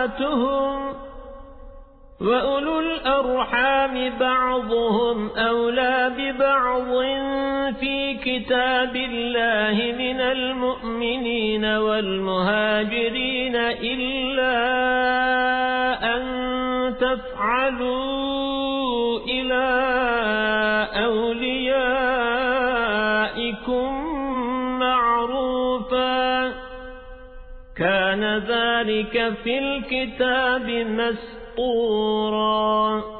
أمهاتهم وأولو الأرحام بعضهم أولى ببعض في كتاب الله من المؤمنين والمهاجرين إلا أن تفعلوا إلى أوليائكم كان ذلك في الكتاب مسطورا